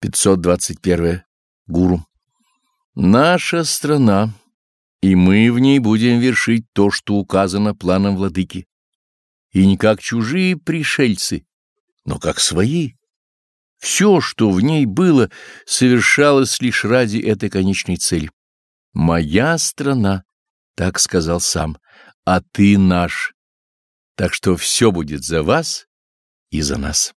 521. Гуру. Наша страна, и мы в ней будем вершить то, что указано планом владыки. И не как чужие пришельцы, но как свои. Все, что в ней было, совершалось лишь ради этой конечной цели. «Моя страна», — так сказал сам, — «а ты наш». Так что все будет за вас и за нас.